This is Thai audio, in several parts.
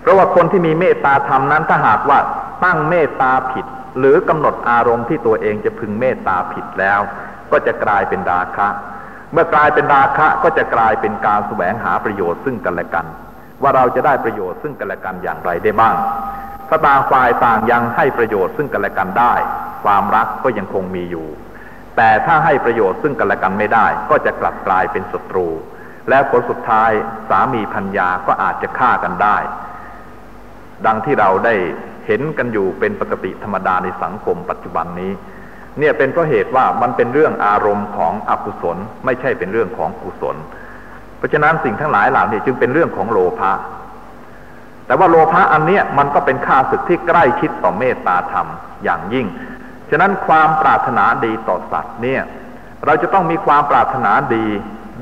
เพราะว่าคนที่มีเมตตาธรรมนั้นถ้าหากว่าตั้งเมตตาผิด หรือกำหนดอารมณ์ที่ตัวเองจะพึงเมตตาผิดแล้ว ก็จะกลายเป็นราคะ เมื่อกลายเป็นราคะก็จะกลายเป็นการแสวงหาประโยชน์ซึ่งกันและกัน ว่าเราจะได้ประโยชน์ซึ่งกันและกันอย่างไรได้บ้างถ้าต่างฝ่ายต่างยังให้ประโยชน์ซึ่งกันและกันได้ ความรักก็ยังคงมีอยู่ แต่ถ้าให้ประโยชน์ซึ่งกันและกันไม่ได้ ก็จะกลับกลายเป็นศัตรู และผลสุดท้ายสามีพัญญาก็อาจจะฆ่ากันได้ ดังที่เราได้เห็นกันอยู่เป็นปกติธรรมดาในสังคมปัจจุบันนี้ เนี่ยเป็นเพราะเหตุว่ามันเป็นเรื่องอารมณ์ของอกุศล ไม่ใช่เป็นเรื่องของกุศล เพราะฉะนั้นสิ่งทั้งหลายเหล่านี้จึงเป็นเรื่องของโลภะแต่ว่าโลภะอันเนี้ยมันก็เป็นค่าศึกที่ใกล้ชิดต่อเมตตาธรรมอย่างยิ่ง ฉะนั้นความปรารถนาดีต่อสัตว์เนี่ย เราจะต้องมีความปรารถนาดี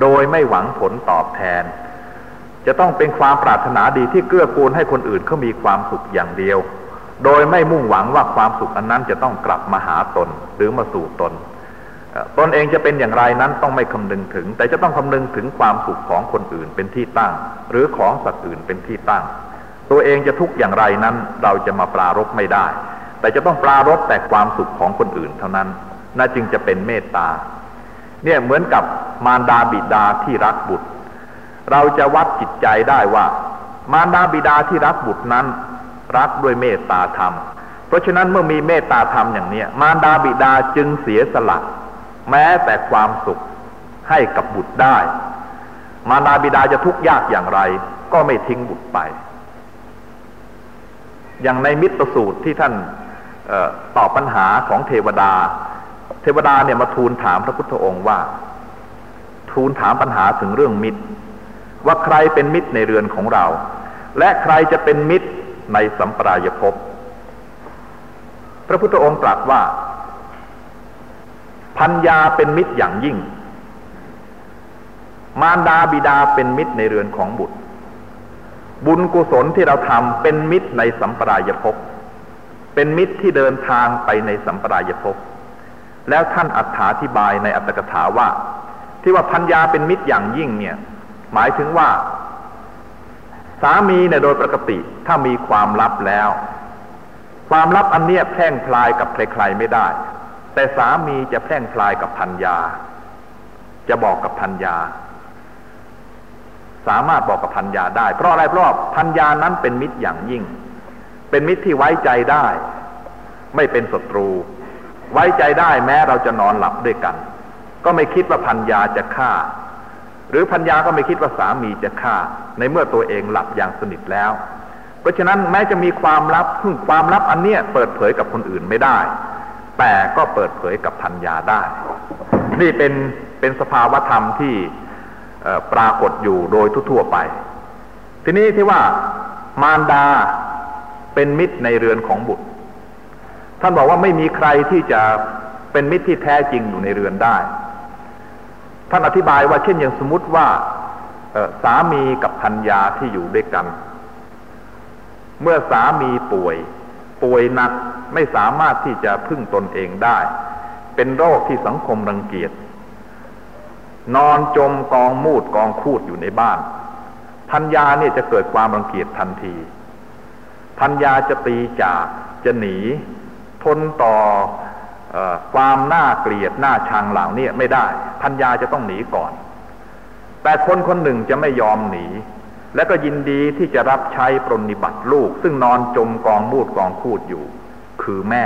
โดยไม่หวังผลตอบแทน จะต้องเป็นความปรารถนาดีที่เกื้อกูลให้คนอื่นเขามีความสุขอย่างเดียว โดยไม่มุ่งหวังว่าความสุขอันนั้นจะต้องกลับมาหาตนหรือมาสู่ตนตนเองจะเป็นอย่างไรนั้นต้องไม่คำนึงถึง แต่จะต้องคำนึงถึงความสุขของคนอื่นเป็นที่ตั้ง หรือของสัตว์อื่นเป็นที่ตั้ง ตัวเองจะทุกข์อย่างไรนั้นเราจะมาปรารบไม่ได้ แต่จะต้องปรารบแต่ความสุขของคนอื่นเท่านั้นน่าจึงจะเป็นเมตตา เนี่ยเหมือนกับมารดาบิดาที่รักบุตร เราจะวัดจิตใจได้ว่า มารดาบิดาที่รักบุตรนั้น รักด้วยเมตตาธรรม เพราะฉะนั้นเมื่อมีเมตตาธรรมอย่างนี้มารดาบิดาจึงเสียสละ แม้แต่ความสุขให้กับบุตรได้ มารดาบิดาจะทุกข์ยากอย่างไร ก็ไม่ทิ้งบุตรไป อย่างในมิตรสูตรที่ท่านตอบปัญหาของเทวดา เทวดาเนี่ยมาทูลถามพระพุทธองค์ว่า ทูลถามปัญหาถึงเรื่องมิตร ว่าใครเป็นมิตรในเรือนของเรา และใครจะเป็นมิตรในสัมปรายภพพระพุทธองค์ตรัสว่าพัญญาเป็นมิตรอย่างยิ่ง มารดาบิดาเป็นมิตรในเรือนของบุตร บุญกุศลที่เราทำเป็นมิตรในสัมปรายภพเป็นมิตรที่เดินทางไปในสัมปรายภพ แล้วท่านอัถาธิบายในอัตถกถาว่า ที่ว่าพัญญาเป็นมิตรอย่างยิ่งเนี่ย หมายถึงว่า สามีเนี่ยโดยปกติถ้ามีความลับแล้ว ความลับอันเนี้ยแพร่งพลายกับใครๆไม่ได้ แต่สามีจะแพร่งพลายกับพัญญา จะบอกกับพัญญา สามารถบอกกับพัญญาได้ เพราะอะไรเพราะพัญญานั้นเป็นมิตรอย่างยิ่ง เป็นมิตรที่ไว้ใจได้ ไม่เป็นศัตรู ไว้ใจได้แม้เราจะนอนหลับด้วยกัน ก็ไม่คิดว่าพัญญาจะฆ่า หรือพัญญาก็ไม่คิดว่าสามีจะฆ่า ในเมื่อตัวเองหลับอย่างสนิทแล้ว เพราะฉะนั้นแม้จะมีความลับซึ่งความลับอันเนี้ยเปิดเผยกับคนอื่นไม่ได้ แต่ก็เปิดเผยกับพัญญาได้ นี่เป็นเป็นสภาวธรรมที่ปรากฏอยู่โดยทั่วไป ทีนี้ที่ว่ามารดาเป็นมิตรในเรือนของบุตร ท่านบอกว่าไม่มีใครที่จะเป็นมิตรที่แท้จริงอยู่ในเรือนได้ ท่านอธิบายว่าเช่นอย่างสมมติว่าสามีกับพัญญาที่อยู่ด้วยกัน เมื่อสามีป่วย ป่วยหนักไม่สามารถที่จะพึ่งตนเองได้ เป็นโรคที่สังคมรังเกียจ นอนจมกองมูดกองคูดอยู่ในบ้านพัญญาเนี่ยจะเกิดความรังเกียจทันทีพัญญาจะตีจากจะหนี ทนต่ออความน่าเกลียดน่าชังเหล่านี้ไม่ได้พัญญาจะต้องหนีก่อน แต่คนคนหนึ่งจะไม่ยอมหนี และก็ยินดีที่จะรับใช้ปรนิบัติลูก ซึ่งนอนจมกองมูดกองคูดอยู่ คือแม่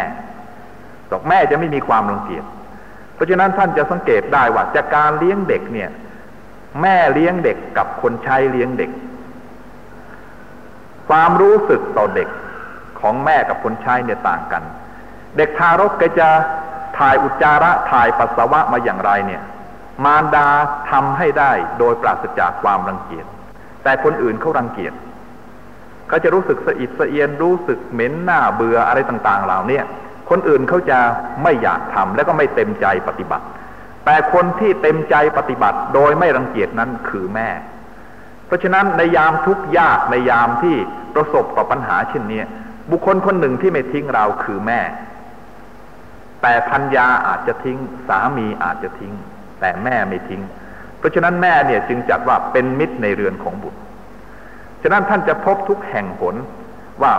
ดอกแม่จะไม่มีความรังเกียจเพราะฉะนั้นท่านจะสังเกตได้ว่าจากการเลี้ยงเด็กเนี่ย แม่เลี้ยงเด็กกับคนใช้เลี้ยงเด็ก ความรู้สึกต่อเด็กของแม่กับคนใช้เนี่ยต่างกัน เด็กทารกก็จะถ่ายอุจจาระถ่ายปัสสาวะมาอย่างไรเนี่ย มารดาทำให้ได้โดยปราศจากความรังเกียจ แต่คนอื่นเขารังเกียจเขาจะรู้สึกสะอิดสะเอียนรู้สึกเหม็นหน้าเบื่ออะไรต่าง ๆ เหล่านี้คนอื่นเขาจะไม่อยากทำและก็ไม่เต็มใจปฏิบัติ แต่คนที่เต็มใจปฏิบัติโดยไม่รังเกียจนั้นคือแม่ เพราะฉะนั้นในยามทุกข์ยากในยามที่ประสบกับปัญหาเช่นนี้บุคคลคนหนึ่งที่ไม่ทิ้งเราคือแม่ แต่พัญญาอาจจะทิ้ง สามีอาจจะทิ้ง แต่แม่ไม่ทิ้ง เพราะฉะนั้นแม่เนี่ยจึงจัดว่าเป็นมิตรในเรือนของบุตร ฉะนั้นท่านจะพบทุกแห่งผลว่า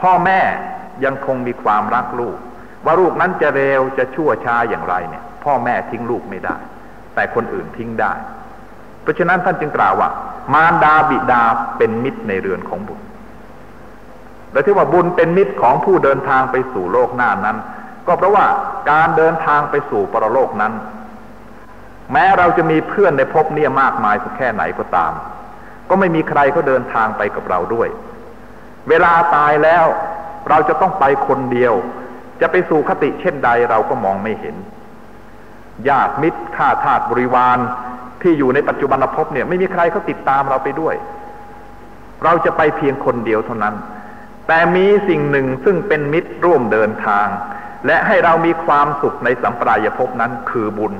พ่อแม่ยังคงมีความรักลูก ว่าลูกนั้นจะเร็วจะชั่วช้าอย่างไรเนี่ย พ่อแม่ทิ้งลูกไม่ได้ แต่คนอื่นทิ้งได้ เพราะฉะนั้นท่านจึงกล่าวว่า มารดาบิดาเป็นมิตรในเรือนของบุตรและที่ว่าบุญเป็นมิตรของผู้เดินทางไปสู่โลกหน้านั้น ก็เพราะว่าการเดินทางไปสู่ปรโลกนั้น แม้เราจะมีเพื่อนในภพนี้มากมายสักแค่ไหนก็ตาม ก็ไม่มีใครเขาเดินทางไปกับเราด้วย เวลาตายแล้วเราจะต้องไปคนเดียว จะไปสู่คติเช่นใดเราก็มองไม่เห็นญาติมิตรข้าทาสบริวารที่อยู่ในปัจจุบันภพเนี่ย ไม่มีใครเขาติดตามเราไปด้วย เราจะไปเพียงคนเดียวเท่านั้น แต่มีสิ่งหนึ่งซึ่งเป็นมิตรร่วมเดินทาง และให้เรามีความสุขในสัมปรายภพนั้นคือบุญ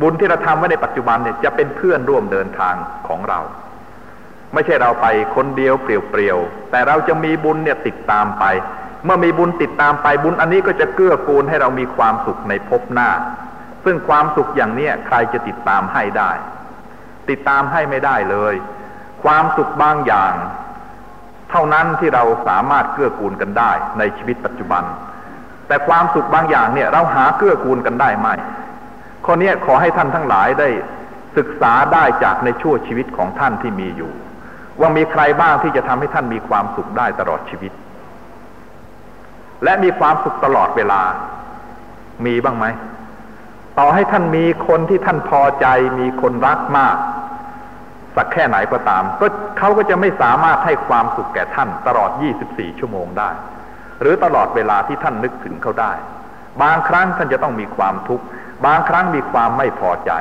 บุญที่เราทำไว้ในปัจจุบันเนี่ยจะเป็นเพื่อนร่วมเดินทางของเรา ไม่ใช่เราไปคนเดียวเปลี่ยวๆแต่เราจะมีบุญเนี่ยติดตามไป เมื่อมีบุญติดตามไปบุญอันนี้ก็จะเกื้อกูลให้เรามีความสุขในภพหน้า ซึ่งความสุขอย่างเนี้ยใครจะติดตามให้ได้ ติดตามให้ไม่ได้เลย ความสุขบางอย่าง เท่านั้นที่เราสามารถเกื้อกูลกันได้ในชีวิตปัจจุบัน แต่ความสุขบางอย่างเนี่ยเราหาเกื้อกูลกันได้ไหมข้อนี้ขอให้ท่านทั้งหลายได้ศึกษาได้จากในชั่วชีวิตของท่านที่มีอยู่ ว่ามีใครบ้างที่จะทำให้ท่านมีความสุขได้ตลอดชีวิต และมีความสุขตลอดเวลา มีบ้างไหมต่อให้ท่านมีคนที่ท่านพอใจมีคนรักมาก สักแค่ไหนก็ตาม ก็เขาก็จะไม่สามารถให้ความสุขแก่ท่านตลอด 24 ชั่วโมงได้ หรือตลอดเวลาที่ท่านนึกถึงเขาได้ บางครั้งท่านจะต้องมีความทุกข์ บางครั้งมีความไม่พอใจ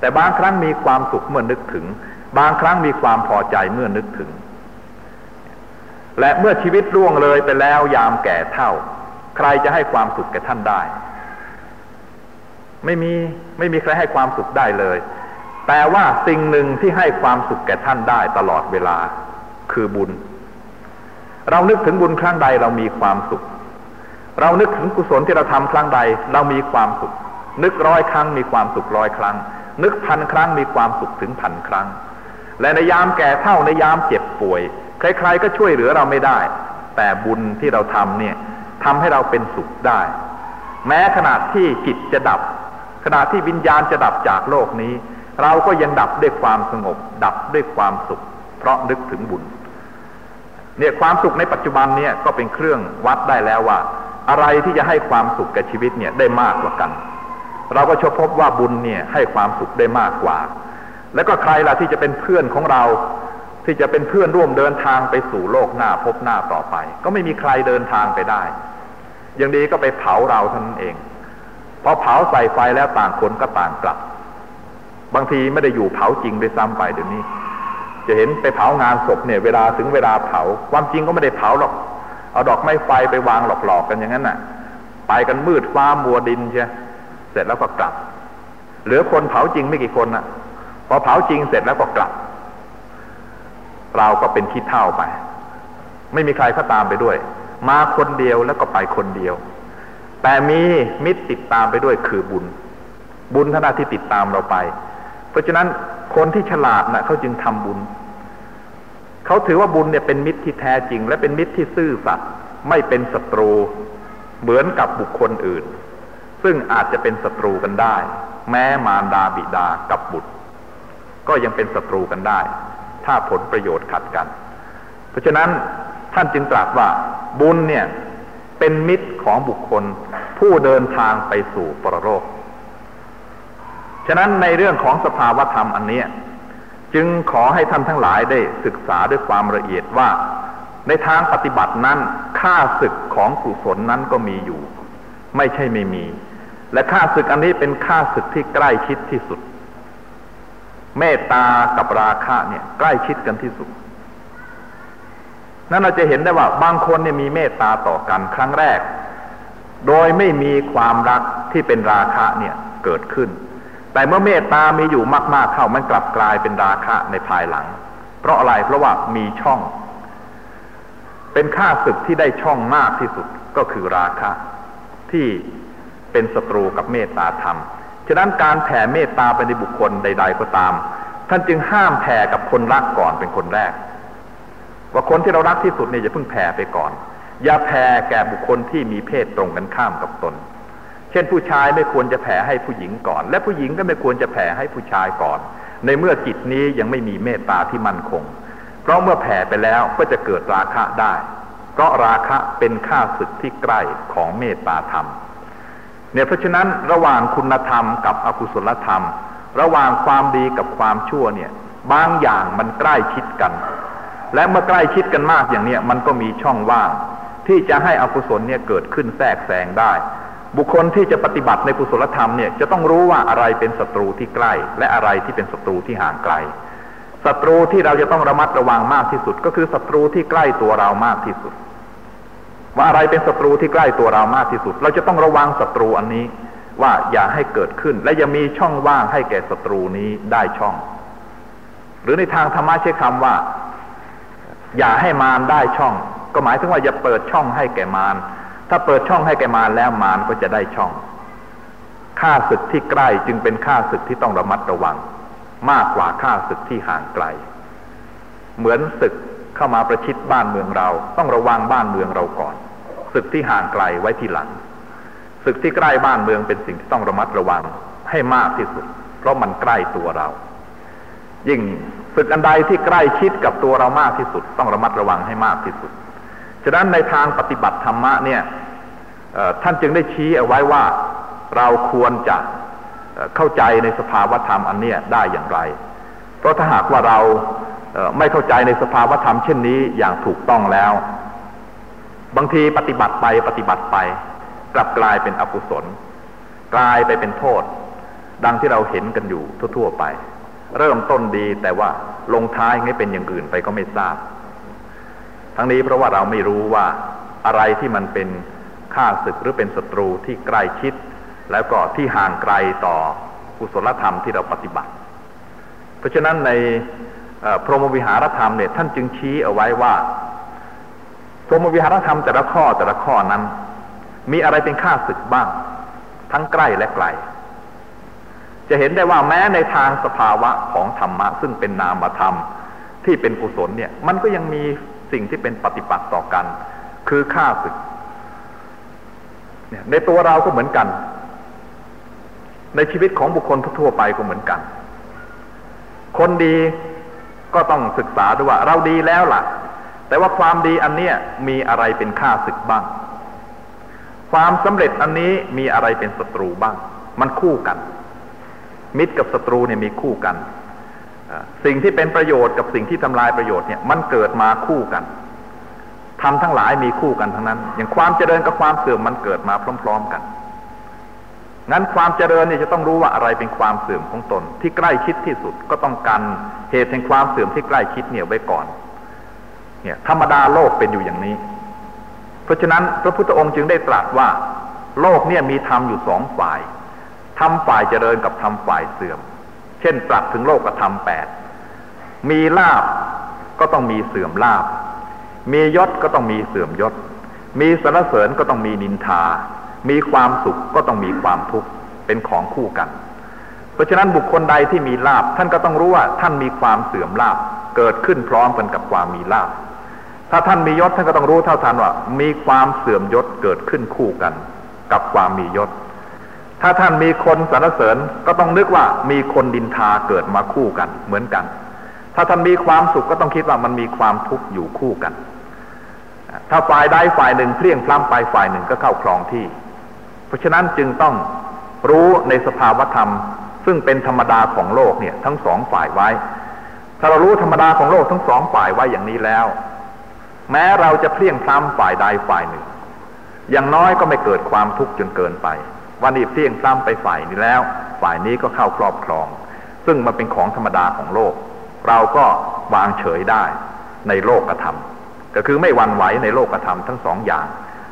แต่บางครั้งมีความสุขเมื่อนึกถึง บางครั้งมีความพอใจเมื่อนึกถึง และเมื่อชีวิตล่วงเลยไปแล้วยามแก่เท่า ใครจะให้ความสุขแก่ท่านได้ ไม่มีไม่มีใครให้ความสุขได้เลยแต่ว่าสิ่งหนึ่งที่ให้ความสุขแก่ท่านได้ตลอดเวลาคือบุญ เรานึกถึงบุญครั้งใดเรามีความสุข เรานึกถึงกุศลที่เราทำครั้งใด เรามีความสุข นึกร้อยครั้งมีความสุขร้อยครั้ง นึกพันครั้งมีความสุขถึงพันครั้ง และในยามแก่เท่าในยามเจ็บป่วยใครๆก็ช่วยเหลือเราไม่ได้ แต่บุญที่เราทำเนี่ยทำให้เราเป็นสุขได้ แม้ขณะที่จิตจะดับ ขณะที่วิญญาณจะดับจากโลกนี้ เราก็ยังดับด้วยความสงบ ดับด้วยความสุข เพราะนึกถึงบุญ เนี่ยความสุขในปัจจุบันเนี่ยก็เป็นเครื่องวัดได้แล้วว่า อะไรที่จะให้ความสุขแก่ชีวิตเนี่ยได้มากกว่ากัน เราก็ชพบว่าบุญเนี่ยให้ความสุขได้มากกว่า แล้วก็ใครล่ะที่จะเป็นเพื่อนของเรา ที่จะเป็นเพื่อนร่วมเดินทางไปสู่โลกหน้าพบหน้าต่อไป ก็ไม่มีใครเดินทางไปได้ อย่างดีก็ไปเผาเราท่านั้นเองพอเผาใส่ไฟแล้วต่างคนก็ต่างกลับ บางทีไม่ได้อยู่เผาจริงไปซ้ำไปเดี๋ยวนี้ จะเห็นไปเผางานศพเนี่ย เวลาถึงเวลาเผา ความจริงก็ไม่ได้เผาหรอก เอาดอกไม้ไฟไปวางหลอกๆกันอย่างนั้นน่ะ ไปกันมืดฟ้ามัวดินใช่เสร็จแล้วก็กลับ เหลือคนเผาจริงไม่กี่คนน่ะ พอเผาจริงเสร็จแล้วก็กลับ เราก็เป็นขี้เท่าไป ไม่มีใครก็ตามไปด้วย มาคนเดียวแล้วก็ไปคนเดียว แต่มีมิตรติดตามไปด้วยคือบุญ บุญท่านาที่ติดตามเราไป เพราะฉะนั้นคนที่ฉลาดนะเขาจึงทำบุญ เขาถือว่าบุญเนี่ยเป็นมิตรที่แท้จริง และเป็นมิตรที่ซื่อสัตย์ไม่เป็นศัตรูเหมือนกับบุคคลอื่น ซึ่งอาจจะเป็นศัตรูกันได้ แม้มารดาบิดากับบุตร ก็ยังเป็นศัตรูกันได้ ถ้าผลประโยชน์ขัดกัน เพราะฉะนั้นท่านจึงตรัสว่าบุญเนี่ยเป็นมิตรของบุคคลผู้เดินทางไปสู่ปรโลก ฉะนั้นในเรื่องของสภาวธรรมอันนี้จึงขอให้ท่านทั้งหลายได้ศึกษาด้วยความละเอียดว่า ในทางปฏิบัตินั้นค่าศึกของกุศลนั้นก็มีอยู่ ไม่ใช่ไม่มี และค่าศึกอันนี้เป็นค่าศึกที่ใกล้ชิดที่สุด เมตตากับราคะเนี่ยใกล้ชิดกันที่สุด นั้นเราจะเห็นได้ว่าบางคนเนี่ยมีเมตตาต่อกันครั้งแรก โดยไม่มีความรักที่เป็นราคะเนี่ยเกิดขึ้น แต่เมื่อเมตตามีอยู่มาก ๆ เข้ามันกลับกลายเป็นราคะในภายหลัง เพราะอะไรเพราะว่ามีช่อง เป็นค่าศึกที่ได้ช่องมากที่สุดก็คือราคะ ที่เป็นศัตรูกับเมตตาธรรม ฉะนั้นการแผ่เมตตาไปในบุคคลใด ๆ ก็ตาม ท่านจึงห้ามแผ่กับคนรักก่อนเป็นคนแรก ว่าคนที่เรารักที่สุดเนี่ยอย่าเพิ่งแผ่ไปก่อน อย่าแผ่แก่บุคคลที่มีเพศตรงกันข้ามกับตน เช่นผู้ชายไม่ควรจะแผ่ให้ผู้หญิงก่อน และผู้หญิงก็ไม่ควรจะแผ่ให้ผู้ชายก่อน ในเมื่อจิตนี้ยังไม่มีเมตตาที่มั่นคง เพราะเมื่อแผ่ไปแล้วก็จะเกิดราคะได้ เพราะราคะเป็นข้าศึกที่ใกล้ของเมตตาธรรมเนี่ยเพราะฉะนั้นระหว่างคุณธรรมกับอกุศลธรรม ระหว่างความดีกับความชั่วเนี่ยบางอย่างมันใกล้ชิดกัน และเมื่อใกล้ชิดกันมากอย่างเนี้ยมันก็มีช่องว่าง ที่จะให้อกุศลเนี่ยเกิดขึ้นแทรกแซงได้ บุคคลที่จะปฏิบัติในกุศลธรรมเนี่ยจะต้องรู้ว่าอะไรเป็นศัตรูที่ใกล้ และอะไรที่เป็นศัตรูที่ห่างไกลศัตรูที่เราจะต้องระมัดระวังมากที่สุด ก็คือศัตรูที่ใกล้ตัวเรามากที่สุด ว่าอะไรเป็นศัตรูที่ใกล้ตัวเรามากที่สุด เราจะต้องระวังศัตรูอันนี้ว่าอย่าให้เกิดขึ้น และอย่ามีช่องว่างให้แก่ศัตรูนี้ได้ช่อง หรือในทางธรรมะใช้คำว่า อย่าให้มารได้ช่อง ก็หมายถึงว่าอย่าเปิดช่องให้แก่มาร ถ้าเปิดช่องให้แกมารแล้วมารก็จะได้ช่องข้าศึกที่ใกล้จึงเป็นข้าศึกที่ต้องระมัดระวัง มากกว่าข้าศึกที่ห่างไกล เหมือนศึกเข้ามาประชิดบ้านเมืองเรา ต้องระวังบ้านเมืองเราก่อนศึกที่ห่างไกลไว้ทีหลังศึกที่ใกล้บ้านเมืองเป็นสิ่งที่ต้องระมัดระวังให้มากที่สุด เพราะมันใกล้ตัวเรา ยิ่งศึกอันใดที่ใกล้ชิดกับตัวเรามากที่สุด ต้องระมัดระวังให้มากที่สุด ฉะนั้นในทางปฏิบัติธรรมะเนี่ยท่านจึงได้ชี้เอาไว้ว่าเราควรจะเข้าใจในสภาวธรรมอันเนี้ยได้อย่างไร เพราะถ้าหากว่าเราไม่เข้าใจในสภาวธรรมเช่นนี้อย่างถูกต้องแล้ว บางทีปฏิบัติไปปฏิบัติไป กลับกลายเป็นอกุศล กลายไปเป็นโทษ ดังที่เราเห็นกันอยู่ทั่ว ๆ ไป เริ่มต้นดีแต่ว่าลงท้ายให้เป็นอย่างอื่นไปก็ไม่ทราบ ทั้งนี้เพราะว่าเราไม่รู้ว่าอะไรที่มันเป็นข้าศึกหรือเป็นศัตรูที่ใกล้ชิด แล้วก็ที่ห่างไกลต่อกุศลธรรมที่เราปฏิบัติ เพราะฉะนั้นในพรหมวิหารธรรมเนี่ยท่านจึงชี้เอาไว้ว่า พรหมวิหารธรรมแต่ละข้อแต่ละข้อนั้น มีอะไรเป็นข้าศึกบ้าง ทั้งใกล้และไกล จะเห็นได้ว่าแม้ในทางสภาวะของธรรมะซึ่งเป็นนามธรรมที่เป็นกุศลเนี่ย มันก็ยังมี สิ่งที่เป็นปฏิปักษ์ต่อกัน คือข้าศึกเนี่ยในตัวเราก็เหมือนกัน ในชีวิตของบุคคลทั่วไปก็เหมือนกัน คนดีก็ต้องศึกษาดูว่า เราดีแล้วล่ะ แต่ว่าความดีอันเนี้ยมีอะไรเป็นค่าศึกบ้าง ความสำเร็จอันนี้มีอะไรเป็นศัตรูบ้าง มันคู่กัน มิตรกับศัตรูเนี่ยมีคู่กัน สิ่งที่เป็นประโยชน์กับสิ่งที่ทำลายประโยชน์เนี่ยมันเกิดมาคู่กันทำทั้งหลายมีคู่กันทั้งนั้น อย่างความเจริญกับความเสื่อมมันเกิดมาพร้อม ๆกันงั้นความเจริญเนี่ยจะต้องรู้ว่าอะไรเป็นความเสื่อมของตน ที่ใกล้ชิดที่สุดก็ต้องกันเหตุแห่งความเสื่อมที่ใกล้ชิดเนี่ยไว้ก่อน เนี่ย ธรรมดาโลกเป็นอยู่อย่างนี้ เพราะฉะนั้นพระพุทธองค์จึงได้ตรัสว่า โลกเนี่ยมีธรรมอยู่สองฝ่ายธรรมฝ่ายเจริญกับธรรมฝ่ายเสื่อม เช่นตรัสถึงโลกธรรมแปดมีลาบก็ต้องมีเสื่อมลาบ มียศก็ต้องมีเสื่อมยศ มีสรรเสริญก็ต้องมีนินทา มีความสุขก็ต้องมีความทุกข์เป็นของคู่กัน เพราะฉะนั้นบุคคลใดที่มีลาบท่านก็ต้องรู้ว่าท่านมีความเสื่อมลาบเกิดขึ้นพร้อมกันกับความมีลาบถ้าท่านมียศท่านก็ต้องรู้เท่าทันว่า มีความเสื่อมยศเกิดขึ้นคู่กัน กับความมียศ ถ้าท่านมีคนสรรเสริญก็ต้องนึกว่ามีคนดินทาเกิดมาคู่กันเหมือนกัน ถ้าท่านมีความสุขก็ต้องคิดว่ามันมีความทุกข์อยู่คู่กัน ถ้าฝ่ายใดฝ่ายหนึ่งเพลี่ยงพล้ำไปฝ่ายหนึ่งก็เข้าครองที่ เพราะฉะนั้นจึงต้องรู้ในสภาวธรรม ซึ่งเป็นธรรมดาของโลกเนี่ยทั้งสองฝ่ายไว้ ถ้าเรารู้ธรรมดาของโลกทั้งสองฝ่ายไว้อย่างนี้แล้ว แม้เราจะเพลี่ยงพล้ำฝ่ายใดฝ่ายหนึ่ง อย่างน้อยก็ไม่เกิดความทุกข์จนเกินไป วันนี้เพลี่ยงพล้ำไปฝ่ายนี้แล้ว ฝ่ายนี้ก็เข้าครอบครอง ซึ่งมันเป็นของธรรมดาของโลก เราก็วางเฉยได้ในโลกธรรมก็คือไม่วันไหวในโลกธรรมทั้งสองอย่าง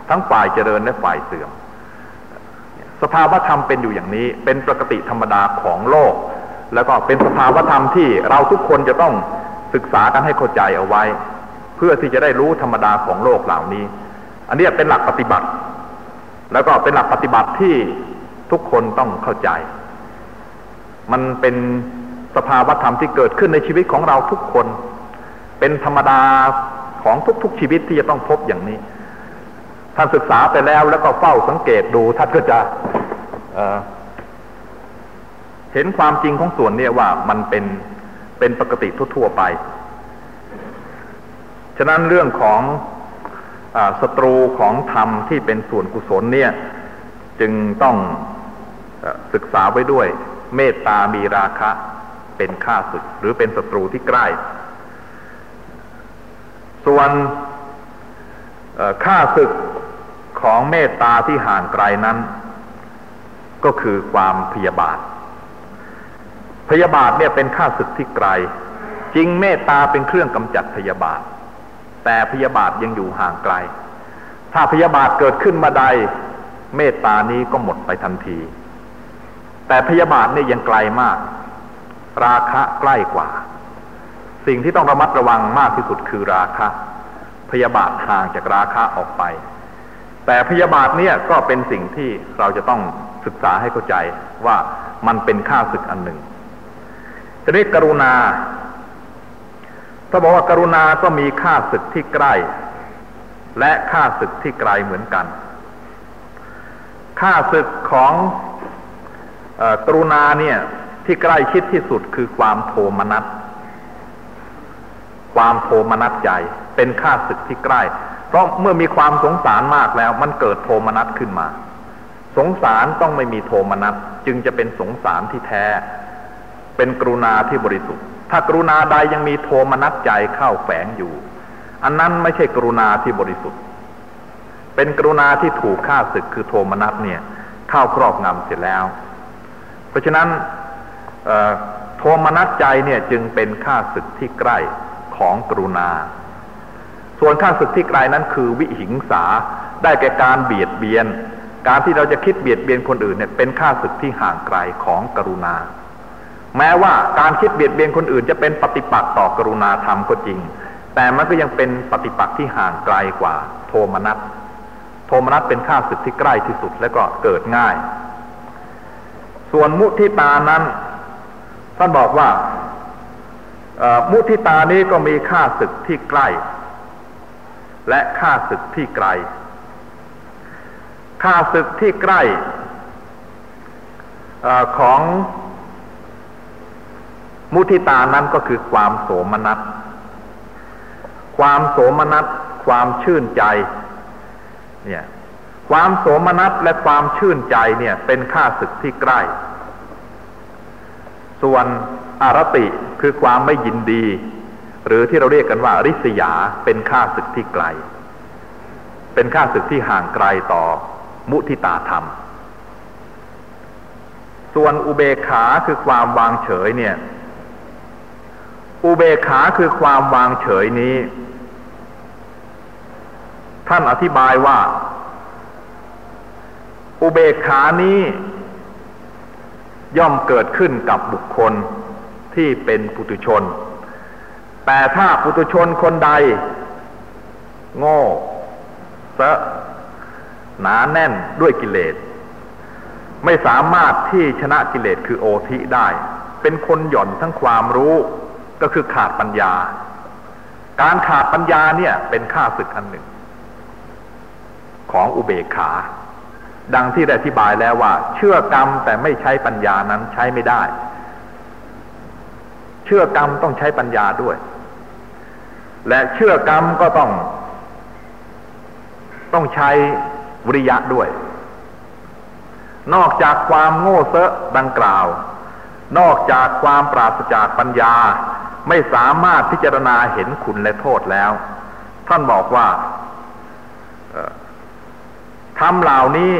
ทั้งฝ่ายเจริญและฝ่ายเสื่อม สภาวธรรมเป็นอยู่อย่างนี้เป็นปกติธรรมดาของโลก แล้วก็เป็นสภาวธรรมที่เราทุกคนจะต้องศึกษากันให้เข้าใจเอาไว้ เพื่อที่จะได้รู้ธรรมดาของโลกเหล่านี้ อันนี้เป็นหลักปฏิบัติ แล้วก็เป็นหลักปฏิบัติที่ทุกคนต้องเข้าใจ มันเป็นสภาวธรรมที่เกิดขึ้นในชีวิตของเราทุกคน เป็นธรรมดาของทุกๆชีวิตที่จะต้องพบอย่างนี้ ท่านศึกษาไปแล้วแล้วก็เฝ้าสังเกตดูท่านก็จะเเห็นความจริงของส่วนนี้ว่ามันเป็นเป็นปกติทั่วๆไป ฉะนั้นเรื่องของ ศัตรูของธรรมที่เป็นส่วนกุศลเนี่ย จึงต้องศึกษาไว้ด้วย เมตตามีราคะเป็นข้าศึก หรือเป็นศัตรูที่ใกล้ ส่วนข้าศึกของเมตตาที่ห่างไกลนั้น ก็คือความพยาบาท พยาบาทเนี่ยเป็นข้าศึกที่ไกล จริงเมตตาเป็นเครื่องกำจัดพยาบาท แต่พยาบาทยังอยู่ห่างไกล ถ้าพยาบาทเกิดขึ้นมาใด เมตตานี้ก็หมดไปทันที แต่พยาบาทเนี่ยยังไกลมาก ราคะใกล้กว่า สิ่งที่ต้องระมัดระวังมากที่สุดคือราคะ พยาบาทห่างจากราคะออกไป แต่พยาบาทเนี่ยก็เป็นสิ่งที่เราจะต้องศึกษาให้เข้าใจว่ามันเป็นค่าศึกอันหนึ่งจะเรียกกรุณา ถ้าบอกว่ากรุณาก็มีค่าศึกที่ใกล้ และค่าศึกที่ไกลเหมือนกัน ค่าศึกของกรุณาเนี่ยที่ใกล้ชิดที่สุดคือความโทมนัสความโทมนัสใจ เป็นค่าศึกที่ใกล้ เพราะเมื่อมีความสงสารมากแล้ว มันเกิดโทมนัสขึ้นมา สงสารต้องไม่มีโทมนัสจึงจะเป็นสงสารที่แท้ เป็นกรุณาที่บริสุทธิ์ ถ้ากรุณาใดยังมีโทมนัสใจเข้าแฝงอยู่ อันนั้นไม่ใช่กรุณาที่บริสุทธิ์ เป็นกรุณาที่ถูกฆ่าศึกคือโทมนัสเนี่ยเข้าครอบงำเสร็จแล้ว เพราะฉะนั้นโทมนัสใจเนี่ยจึงเป็นฆ่าศึกที่ใกล้ของกรุณา ส่วนข้าศึกที่ไกลนั้นคือวิหิงสาได้แก่การเบียดเบียน การที่เราจะคิดเบียดเบียนคนอื่นเนี่ยเป็นข้าศึกที่ห่างไกลของกรุณา แม้ว่าการคิดเบียดเบียนคนอื่นจะเป็นปฏิปักษ์ต่อกรุณาธรรมก็จริง แต่มันก็ยังเป็นปฏิปักษ์ที่ห่างไกลกว่า โทมนัส โทมนัสเป็นข้าศึกที่ใกล้ที่สุดและก็เกิดง่าย ส่วนมุทิตานั้นท่านบอกว่ามุทิตานี้ก็มีค่าศึกที่ใกล้ และข้าศึกที่ไกลข้าศึกที่ใกล้อของ มุทิตานั้นก็คือความโสมนัส ความโสมนัส ความชื่นใจ เนี่ย ความโสมนัสและความชื่นใจเนี่ย เป็นข้าศึกที่ใกล้ ส่วนอารติคือความไม่ยินดี หรือที่เราเรียกกันว่า ริษยาเป็นข้าศึกที่ไกล เป็นข้าศึกที่ห่างไกลต่อมุทิตาธรรม ส่วนอุเบกขาคือความวางเฉยเนี่ย อุเบกขาคือความวางเฉยนี้ ท่านอธิบายว่า อุเบกขานี้ ย่อมเกิดขึ้นกับบุคคลที่เป็นปุถุชน แต่ถ้าปุตุชนคนใด โง่เสะหนาแน่นด้วยกิเลส ไม่สามารถที่ชนะกิเลสคือโอทิได้ เป็นคนหย่อนทั้งความรู้ ก็คือขาดปัญญา การขาดปัญญาเนี่ยเป็นค่าศึกอันหนึ่ง ของอุเบกขา ดังที่ได้อธิบายแล้วว่า เชื่อกรรมแต่ไม่ใช้ปัญญานั้นใช้ไม่ได้ เชื่อกรรมต้องใช้ปัญญาด้วย และเชื่อกรรมก็ต้อง ต้องใช้วิริยะด้วย นอกจากความโง่เซะดังกล่าว นอกจากความปราศจากปัญญา ไม่สามารถพิจารณาเห็นคุณและโทษแล้ว ท่านบอกว่าทำเหล่านี้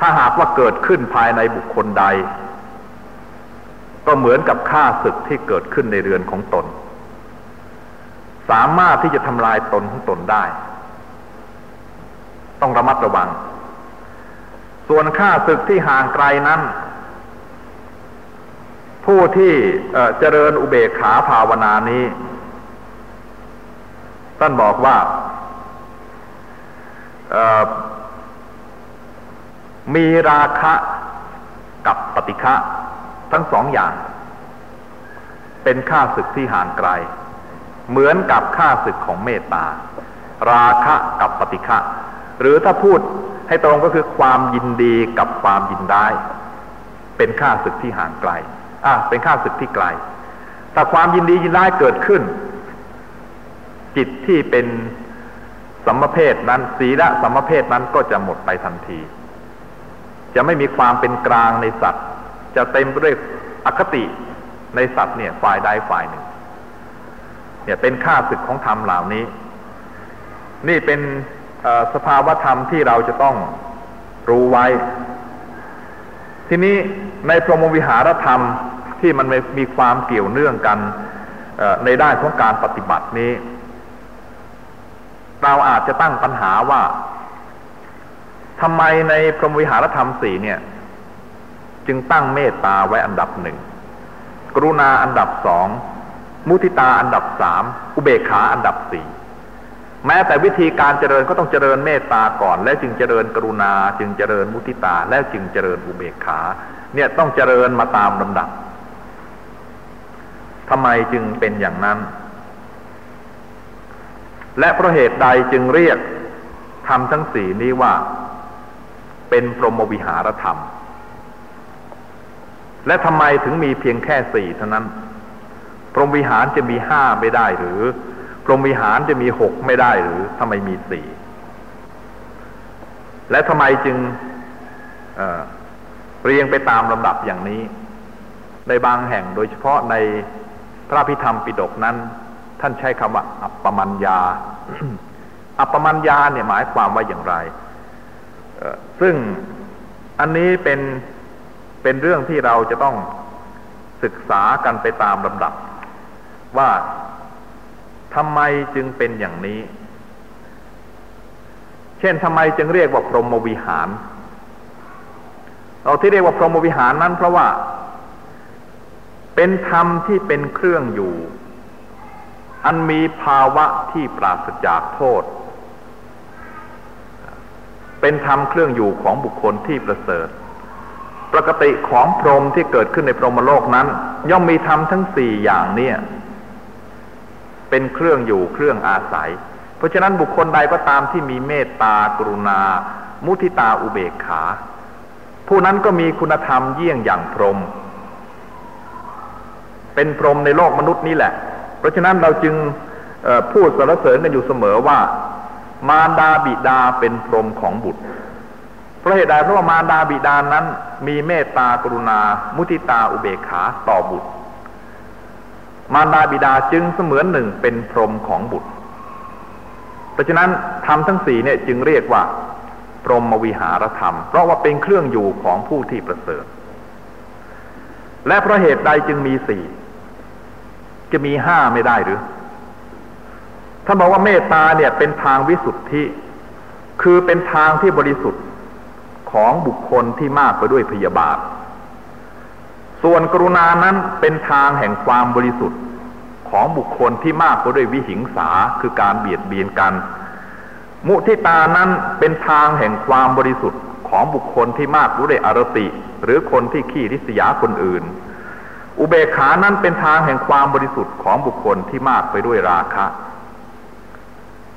ถ้าหากว่าเกิดขึ้นภายในบุคคลใด ก็เหมือนกับข้าศึกที่เกิดขึ้นในเรือนของตน สามารถที่จะทำลายตนของตนได้ ต้องระมัดระวัง ส่วนข้าศึกที่ห่างไกลนั้น ผู้ที่เจริญอุเบกขาภาวนานี้ ท่านบอกว่ามีราคะกับปฏิฆะทั้งสองอย่าง เป็นข้าศึกที่ห่างไกล เหมือนกับค่าศึกของเมตตา ราคะกับปฏิฆะหรือถ้าพูดให้ตรงก็คือความยินดีกับความยินได้ เป็นค่าศึกที่ห่างไกล อะเป็นค่าศึกที่ไกลถ้าความยินดียินได้เกิดขึ้น จิตที่เป็นสัมเพศนั้นศีละสัมมเพศนั้นก็จะหมดไปทันที จะไม่มีความเป็นกลางในสัตว์ จะเต็มไปด้วยอคติในสัตว์เนี่ยฝ่ายใดฝ่ายหนึ่ง เนี่ยเป็นค่าศึกของธรรมเหล่านี้ นี่เป็นสภาวธรรมที่เราจะต้องรู้ไว้ ทีนี้ในพรหมวิหารธรรม ที่มันมีความเกี่ยวเนื่องกันในด้านของการปฏิบัตินี้ เราอาจจะตั้งปัญหาว่าทำไมในพรหมวิหารธรรมสี่เนี่ย จึงตั้งเมตตาไว้อันดับหนึ่ง กรุณาอันดับสองมุทิตาอันดับสามอุเบกขาอันดับสี่แม้แต่วิธีการเจริญก็ต้องเจริญเมตตาก่อน แล้วจึงเจริญกรุณา จึงเจริญมุทิตา แล้วจึงเจริญอุเบกขา เนี่ยต้องเจริญมาตามลำดับ ทำไมจึงเป็นอย่างนั้น และเพราะเหตุใดจึงเรียกทำทั้งสี่นี้ว่า เป็นพรหมวิหารธรรม และทำไมถึงมีเพียงแค่สี่เท่านั้น พรหมวิหารจะมีห้าไม่ได้หรือ พรหมวิหารจะมีหกไม่ได้หรือทำไมมีสี่และทำไมจึงเเรียงไปตามลำดับอย่างนี้ ในบางแห่งโดยเฉพาะใน พระพิธรรมปิฎกนั้น ท่านใช้คำว่า อัปปมัญญา อัปปมัญญาเนี่ยหมายความว่าอย่างไร ซึ่งอันนี้เป็นเป็นเรื่องที่เราจะต้องศึกษากันไปตามลำดับ ว่าทำไมจึงเป็นอย่างนี้ เช่นทำไมจึงเรียกว่าพรหมวิหาร เราที่เรียกว่าพรหมวิหารนั้นเพราะว่า เป็นธรรมที่เป็นเครื่องอยู่ อันมีภาวะที่ปราศจากโทษ เป็นธรรมเครื่องอยู่ของบุคคลที่ประเสริฐ ปกติของพรหมที่เกิดขึ้นในพรหมโลกนั้น ย่อมมีธรรมทั้งสี่อย่างเนี่ยเป็นเครื่องอยู่เครื่องอาศัย เพราะฉะนั้นบุคคลใดก็ตามที่มีเมตตากรุณา มุทิตาอุเบกขา ผู้นั้นก็มีคุณธรรมเยี่ยงอย่างพรหม เป็นพรหมในโลกมนุษย์นี้แหละ เพราะฉะนั้นเราจึงพูดสรรเสริญกันอยู่เสมอว่า มารดาบิดาเป็นพรหมของบุตรเพราะเหตุใดเพราะว่ามารดาบิดานั้น มีเมตตากรุณา มุทิตาอุเบกขาต่อบุตร มารดาบิดาจึงเสมือนหนึ่งเป็นพรหมของบุตร เพราะฉะนั้นธรรมทั้งสี่เนี่ยจึงเรียกว่า พรหมวิหารธรรม เพราะว่าเป็นเครื่องอยู่ของผู้ที่ประเสริฐ และเพราะเหตุใดจึงมีสี่ จะมีห้าไม่ได้หรือท่านบอกว่าเมตตาเนี่ยเป็นทางวิสุทธิ คือเป็นทางที่บริสุทธิ์ของบุคคลที่มากไปด้วยพยาบาท ส่วนกรุณานั้นเป็นทางแห่งความบริสุทธิ์ของบุคคลที่มากกว่าด้วยวิหิงสาคือการเบียดเบียนกัน มุทิตานั้นเป็นทางแห่งความบริสุทธิ์ของบุคคลที่มากกว่าด้วยอารติ หรือคนที่ขี้ริษยาคนอื่น อุเบกขานั้นเป็นทางแห่งความบริสุทธิ์ของบุคคลที่มากไปด้วยราคะ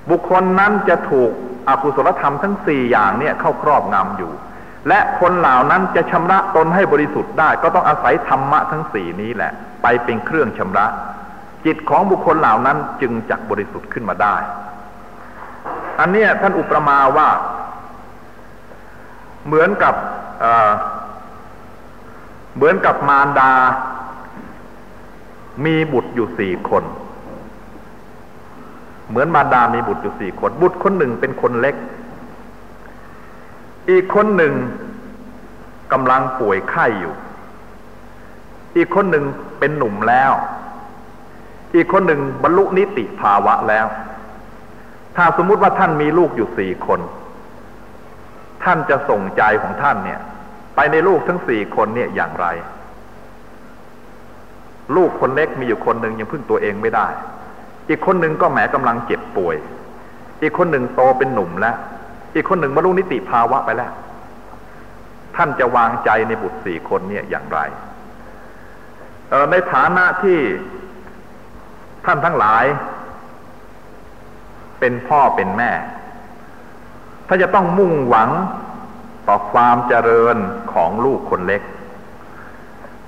บุคคลนั้นจะถูกอกุศลธรรมทั้งสี่อย่างเนี่ยเข้าครอบงำอยู่ และคนเหล่านั้นจะชำระตนให้บริสุทธิ์ได้ ก็ต้องอาศัยธรรมะทั้งสี่นี้แหละ ไปเป็นเครื่องชำระ จิตของบุคคลเหล่านั้นจึงจักบริสุทธิ์ขึ้นมาได้ อันนี้ท่านอุปมาว่า เหมือนกับเหมือนกับมารดา มีบุตรอยู่สี่คน เหมือนมารดามีบุตรอยู่สี่คน บุตรคนหนึ่งเป็นคนเล็ก อีกคนหนึ่งกำลังป่วยไข้อยู่ อีกคนหนึ่งเป็นหนุ่มแล้ว อีกคนหนึ่งบรรลุนิติภาวะแล้ว ถ้าสมมุติว่าท่านมีลูกอยู่สี่คน ท่านจะส่งใจของท่านเนี่ย ไปในลูกทั้งสี่คนเนี่ยอย่างไร ลูกคนเล็กมีอยู่คนหนึ่งยังพึ่งตัวเองไม่ได้ อีกคนหนึ่งก็แหมกำลังเจ็บป่วย อีกคนหนึ่งโตเป็นหนุ่มแล้ว อีกคนหนึ่งบรรลุนิติภาวะไปแล้ว ท่านจะวางใจในบุตรสี่คนเนี่ยอย่างไร ในฐานะที่ท่านทั้งหลาย เป็นพ่อเป็นแม่ ถ้าจะต้องมุ่งหวังต่อความเจริญของลูกคนเล็ก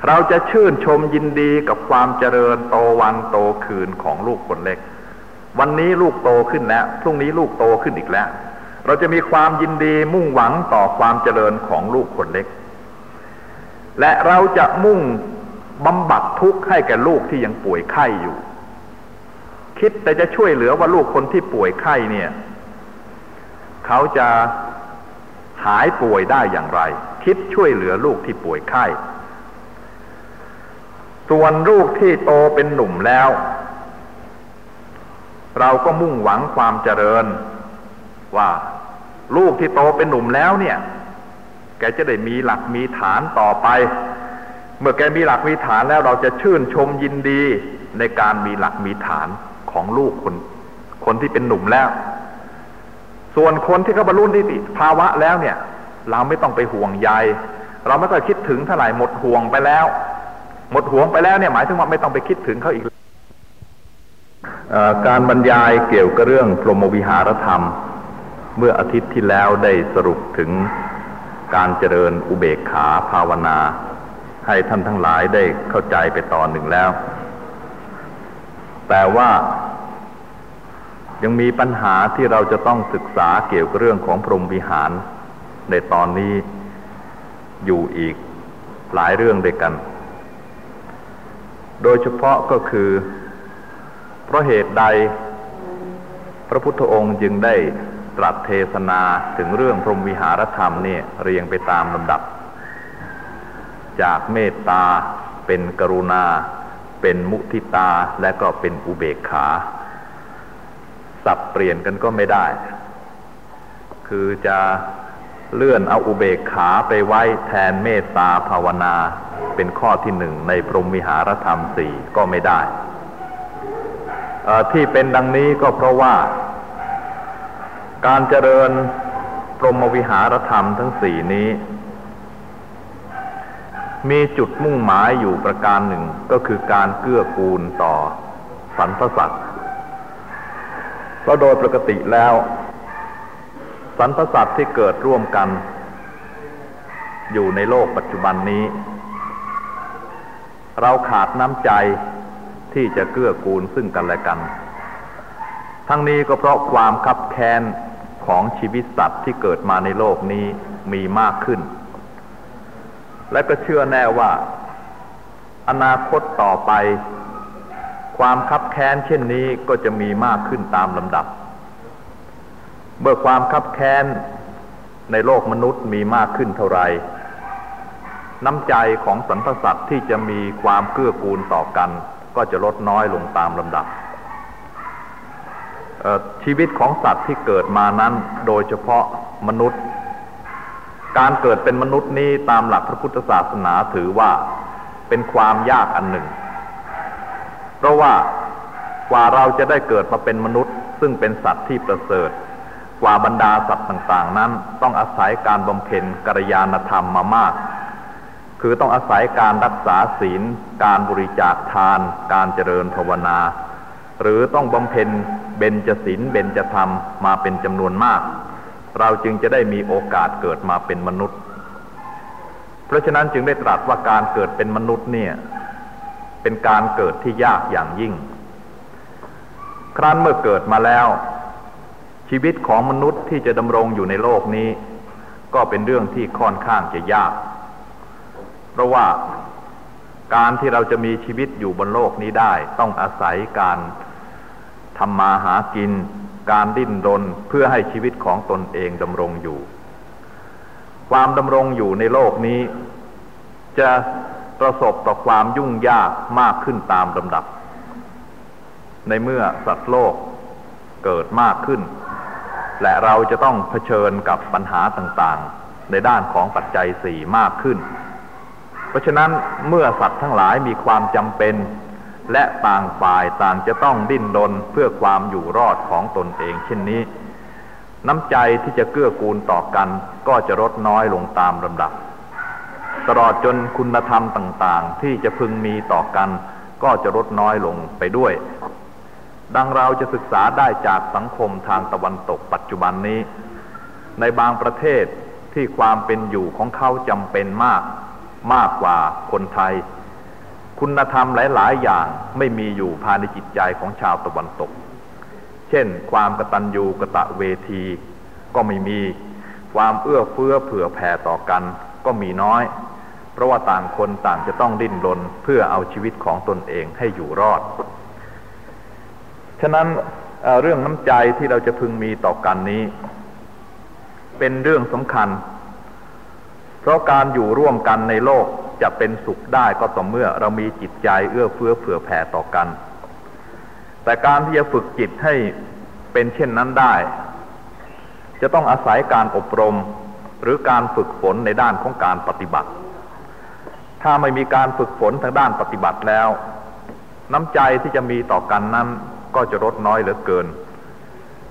เราจะชื่นชมยินดีกับความเจริญโตวันโตคืนของลูกคนเล็ก วันนี้ลูกโตขึ้นแล้ว พรุ่งนี้ลูกโตขึ้นอีกแล้ว เราจะมีความยินดีมุ่งหวังต่อความเจริญของลูกคนเล็ก และเราจะมุ่งบำบัดทุกข์ให้แก่ลูกที่ยังป่วยไข้อยู่ คิดแต่จะช่วยเหลือว่าลูกคนที่ป่วยไข้เนี่ย เขาจะหายป่วยได้อย่างไร คิดช่วยเหลือลูกที่ป่วยไข้ ส่วนลูกที่โตเป็นหนุ่มแล้ว เราก็มุ่งหวังความเจริญ ว่าลูกที่โตเป็นหนุ่มแล้วเนี่ย แกจะได้มีหลักมีฐานต่อไป เมื่อแกมีหลักมีฐานแล้วเราจะชื่นชมยินดีในการมีหลักมีฐานของลูกคนคนที่เป็นหนุ่มแล้ว ส่วนคนที่เขาบรรลุนิติภาวะแล้วเนี่ย เราไม่ต้องไปห่วงใย เราไม่ต้องคิดถึงเท่าไหร่หมดห่วงไปแล้ว หมดห่วงไปแล้วเนี่ยหมายถึงว่าไม่ต้องไปคิดถึงเขาอีกการบรรยายเกี่ยวกับเรื่องพรหมวิหารธรรม เมื่ออาทิตย์ที่แล้วได้สรุปถึงการเจริญอุเบกขาภาวนา ให้ท่านทั้งหลายได้เข้าใจไปตอนหนึ่งแล้ว แต่ว่ายังมีปัญหาที่เราจะต้องศึกษาเกี่ยวกับเรื่องของพรหมวิหารในตอนนี้อยู่อีกหลายเรื่องด้วยกัน โดยเฉพาะก็คือ เพราะเหตุใด พระพุทธองค์จึงได้ตรัสเทศนาถึงเรื่องพรหมวิหารธรรมเนี่ยเรียงไปตามลำดับ จากเมตตาเป็นกรุณา เป็นมุทิตาและก็เป็นอุเบกขา สับเปลี่ยนกันก็ไม่ได้ คือจะ เลื่อนเอาอุเบกขาไปไว้แทนเมตตาภาวนา เป็นข้อที่หนึ่งในพรหมวิหารธรรมสี่ก็ไม่ได้ ที่เป็นดังนี้ก็เพราะว่า การเจริญพรหมวิหารธรรมทั้งสี่นี้ มีจุดมุ่งหมายอยู่ประการหนึ่งก็คือการเกื้อกูลต่อสรรพสัตว์เพราะโดยปกติแล้ว สรรพสัตว์ที่เกิดร่วมกัน อยู่ในโลกปัจจุบันนี้ เราขาดน้ำใจที่จะเกื้อกูลซึ่งกันและกัน ทั้งนี้ก็เพราะความคับแค้นของชีวิตสัตว์ที่เกิดมาในโลกนี้มีมากขึ้น และก็เชื่อแน่ว่า อนาคตต่อไป ความคับแค้นเช่นนี้ก็จะมีมากขึ้นตามลำดับ เมื่อความคับแค้นในโลกมนุษย์มีมากขึ้นเท่าไร น้ำใจของสรรพสัตว์ที่จะมีความเกื้อกูลต่อกัน ก็จะลดน้อยลงตามลำดับ ชีวิตของสัตว์ที่เกิดมานั้น โดยเฉพาะมนุษย์ การเกิดเป็นมนุษย์นี้ตามหลักพระพุทธศาสนาถือว่าเป็นความยากอันหนึ่ง เพราะว่ากว่าเราจะได้เกิดมาเป็นมนุษย์ ซึ่งเป็นสัตว์ที่ประเสริฐ กว่าบรรดาสัตว์ต่างๆ นั้น ต้องอาศัยการบำเพ็ญกัลยาณธรรมมามาก คือต้องอาศัยการรักษาศีล การบริจาคทาน การเจริญภาวนา หรือต้องบำเพ็ญเบญจศีลเบญจธรรมมาเป็นจำนวนมาก เราจึงจะได้มีโอกาสเกิดมาเป็นมนุษย์ เพราะฉะนั้นจึงได้ตรัสว่าการเกิดเป็นมนุษย์เนี่ย เป็นการเกิดที่ยากอย่างยิ่ง ครั้นเมื่อเกิดมาแล้ว ชีวิตของมนุษย์ที่จะดำรงอยู่ในโลกนี้ ก็เป็นเรื่องที่ค่อนข้างจะยาก เพราะว่าการที่เราจะมีชีวิตอยู่บนโลกนี้ได้ ต้องอาศัยการทำมาหากิน การดิ้นรนเพื่อให้ชีวิตของตนเองดำรงอยู่ ความดำรงอยู่ในโลกนี้ จะประสบต่อความยุ่งยากมากขึ้นตามลำดับ ในเมื่อสัตว์โลกเกิดมากขึ้น และเราจะต้องเผชิญกับปัญหาต่างๆ ในด้านของปัจจัยสี่มากขึ้น เพราะฉะนั้นเมื่อสัตว์ทั้งหลายมีความจำเป็น และต่างฝ่ายต่างจะต้องดิ้นรนเพื่อความอยู่รอดของตนเองเช่นนี้ น้ำใจที่จะเกื้อกูลต่อกันก็จะลดน้อยลงตามลำดับ ตลอดจนคุณธรรมต่างๆ ที่จะพึงมีต่อกันก็จะลดน้อยลงไปด้วย ดังเราจะศึกษาได้จากสังคมทางตะวันตกปัจจุบันนี้ ในบางประเทศที่ความเป็นอยู่ของเขาจำเป็นมากมากกว่าคนไทย คุณธรรมหลาย ๆ อย่างไม่มีอยู่ภายในจิตใจของชาวตะวันตก เช่น ความกตัญญูกะตะเวที ก็ไม่มีความเอื้อเฟื้อเผื่อแผ่ต่อกัน ก็มีน้อย เพราะว่าต่างคนต่างจะต้องดิ้นรนเพื่อเอาชีวิตของตนเองให้อยู่รอด ฉะนั้นเเรื่องน้ำใจที่เราจะพึงมีต่อกันนี้ เป็นเรื่องสำคัญ เพราะการอยู่ร่วมกันในโลกจะเป็นสุขได้ก็ต่อเมื่อเรามีจิตใจเอื้อเฟื้อเผื่อแผ่ต่อกัน แต่การที่จะฝึกจิตให้เป็นเช่นนั้นได้ จะต้องอาศัยการอบรมหรือการฝึกฝนในด้านของการปฏิบัติ ถ้าไม่มีการฝึกฝนทางด้านปฏิบัติแล้ว น้ำใจที่จะมีต่อกันนั้น ก็จะลดน้อยเหลือเกิน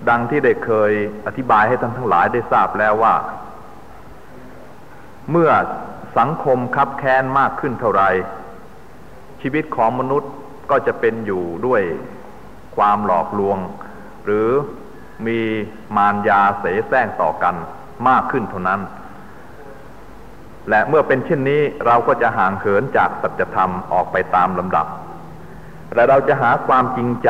ดังที่ได้เคยอธิบายให้ท่านทั้งหลายได้ทราบแล้วว่า เมื่อสังคมคับแค้นมากขึ้นเท่าไร ชีวิตของมนุษย์ก็จะเป็นอยู่ด้วยความหลอกลวง หรือมีมารยาเสแสร้งต่อกันมากขึ้นเท่านั้น และเมื่อเป็นเช่นนี้เราก็จะห่างเหินจากสัจธรรมออกไปตามลำดับ และเราจะหาความจริงใจ